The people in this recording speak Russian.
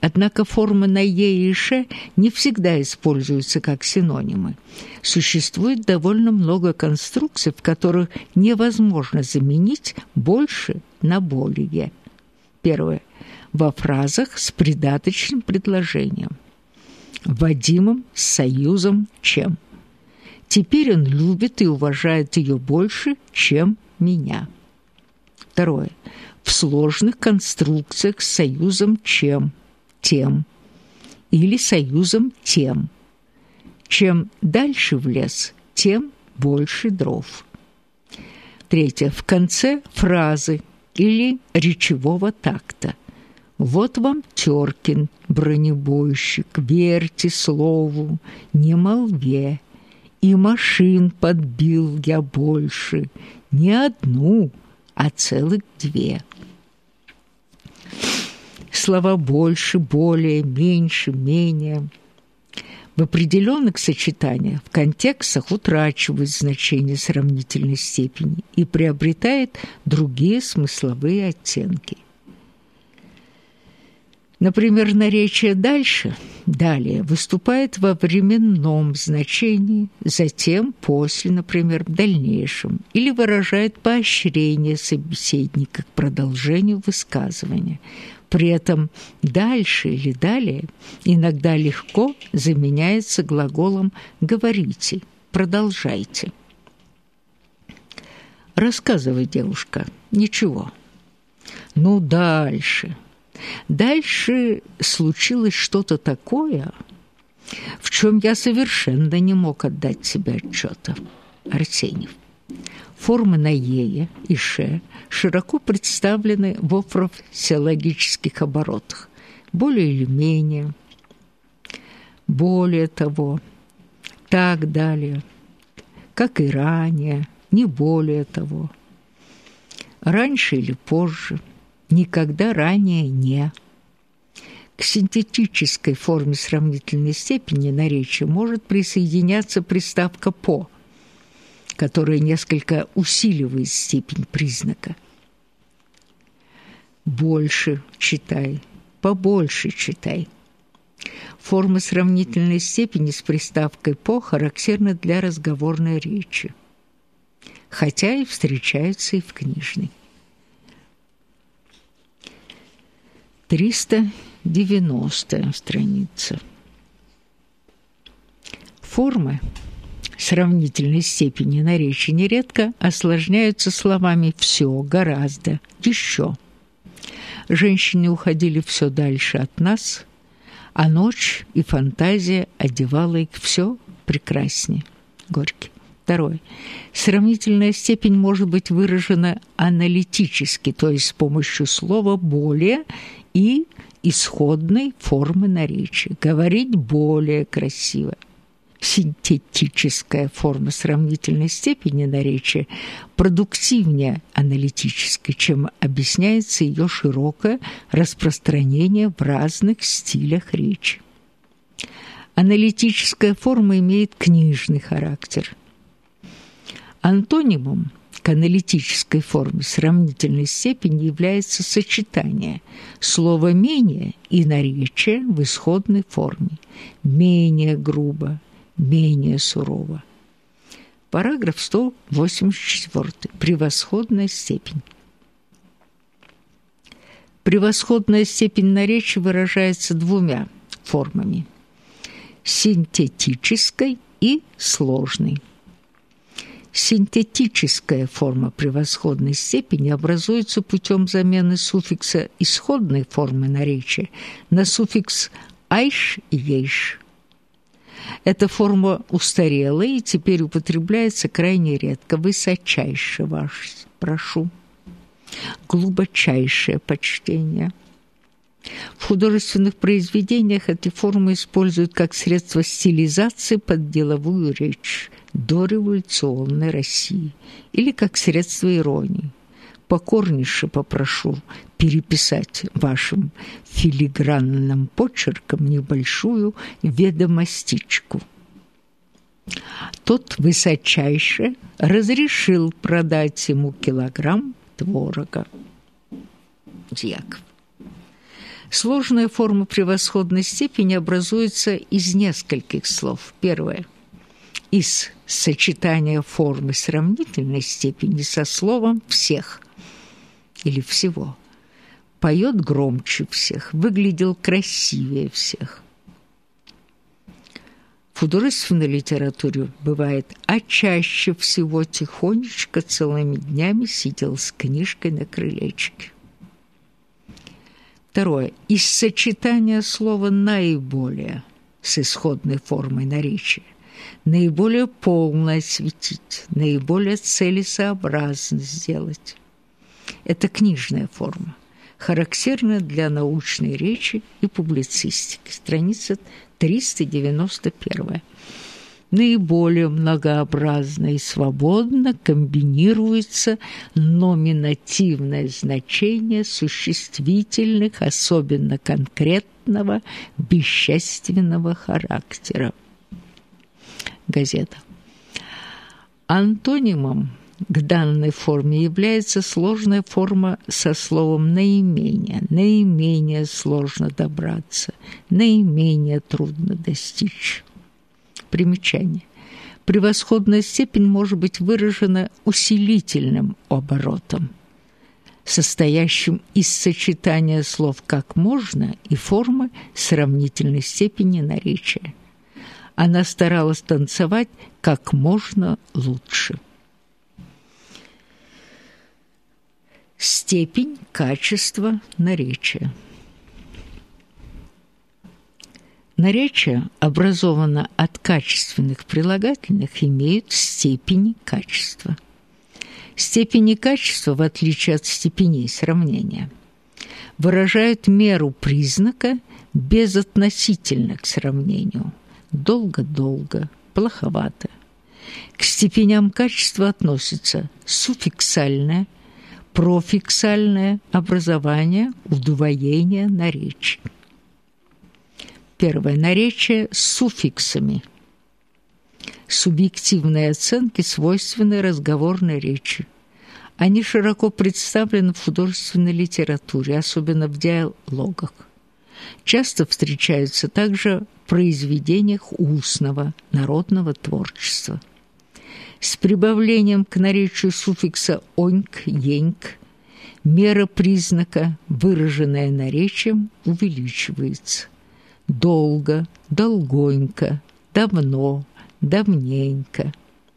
Однако формы на «е» и «ш» не всегда используются как синонимы. Существует довольно много конструкций, в которых невозможно заменить «больше» на «более». Первое. Во фразах с придаточным предложением. Вадимом с союзом «чем». Теперь он любит и уважает ее больше, чем меня. Второе. В сложных конструкциях с союзом «чем» тем или союзом тем. Чем дальше в лес, тем больше дров. Третье. В конце фразы или речевого такта. Вот вам Тёркин, бронебойщик, верьте слову, не молве. И машин подбил я больше, не одну, а целых две слова «больше», «более», «меньше», «менее». В определенных сочетаниях в контекстах утрачивает значение сравнительной степени и приобретает другие смысловые оттенки. Например, наречие «дальше» далее выступает во временном значении, затем после, например, в дальнейшем, или выражает поощрение собеседника к продолжению высказывания – при этом «дальше» или «далее» иногда легко заменяется глаголом «говорите», «продолжайте». Рассказывай, девушка. Ничего. Ну, дальше. Дальше случилось что-то такое, в чем я совершенно не мог отдать себе отчета. Арсеньев. Формы на «е» и «ш» широко представлены в фразеологических оборотах, более или менее, более того, так далее, как и ранее, не более того, раньше или позже, никогда ранее не. К синтетической форме сравнительной степени наречия может присоединяться приставка «по», которая несколько усиливает степень признака. Больше читай, побольше читай. Форма сравнительной степени с приставкой «по» характерна для разговорной речи, хотя и встречается и в книжной. 390 страница. Формы – сравнительной степени наречия нередко осложняются словами «все», «гораздо», «еще». Женщины уходили все дальше от нас, а ночь и фантазия одевала их все прекраснее. Горький. Второе. Сравнительная степень может быть выражена аналитически, то есть с помощью слова «более» и исходной формы наречия. Говорить более красиво синтетическая форма сравнительной степени наречия продуктивнее аналитической, чем объясняется ее широкое распространение в разных стилях речи. Аналитическая форма имеет книжный характер. Антонимом к аналитической форме сравнительной степени является сочетание слова «менее» и наречия в исходной форме. Менее грубо, менее сурово. Параграф 184. Превосходная степень. Превосходная степень наречия выражается двумя формами – синтетической и сложной. Синтетическая форма превосходной степени образуется путем замены суффикса исходной формы наречия на суффикс «айш» и «ейш». Эта форма устарела и теперь употребляется крайне редко. Высочайше ваш, прошу. Глубочайшее почтение. В художественных произведениях эти формы используют как средство стилизации под деловую речь дореволюционной России или как средство иронии покорнейше попрошу переписать вашим филигранным почерком небольшую ведомостичку. Тот высочайше разрешил продать ему килограмм творога. Дьяков. Сложная форма превосходной степени образуется из нескольких слов. Первое – из сочетания формы сравнительной степени со словом «всех» или «всего». Поет громче всех, выглядел красивее всех. В художественной литературе бывает, а чаще всего тихонечко целыми днями сидел с книжкой на крылечке. Второе. Из сочетания слова «наиболее» с исходной формой наречия наиболее полно осветить, наиболее целесообразно сделать. Это книжная форма, характерная для научной речи и публицистики. Страница 391 наиболее многообразно и свободно комбинируется номинативное значение существительных, особенно конкретного, бесчестственного характера. Газета. Антонимом к данной форме является сложная форма со словом «наименее». Наименее сложно добраться, наименее трудно достичь. Примечание. Превосходная степень может быть выражена усилительным оборотом, состоящим из сочетания слов «как можно» и формы сравнительной степени наречия. Она старалась танцевать как можно лучше. Степень качества наречия. Наречия, образовано от качественных прилагательных, имеют степени качества. Степени качества, в отличие от степеней сравнения, выражают меру признака безотносительно к сравнению. Долго-долго, плоховато. К степеням качества относятся суффиксальное, профиксальное образование, удвоение наречий. Первое. Наречие с суффиксами. Субъективные оценки свойственны разговорной речи. Они широко представлены в художественной литературе, особенно в диалогах. Часто встречаются также в произведениях устного, народного творчества. С прибавлением к наречию суффикса «оньк», «еньк» мера признака, выраженная наречием, увеличивается – долго, долгонько, давно, давненько –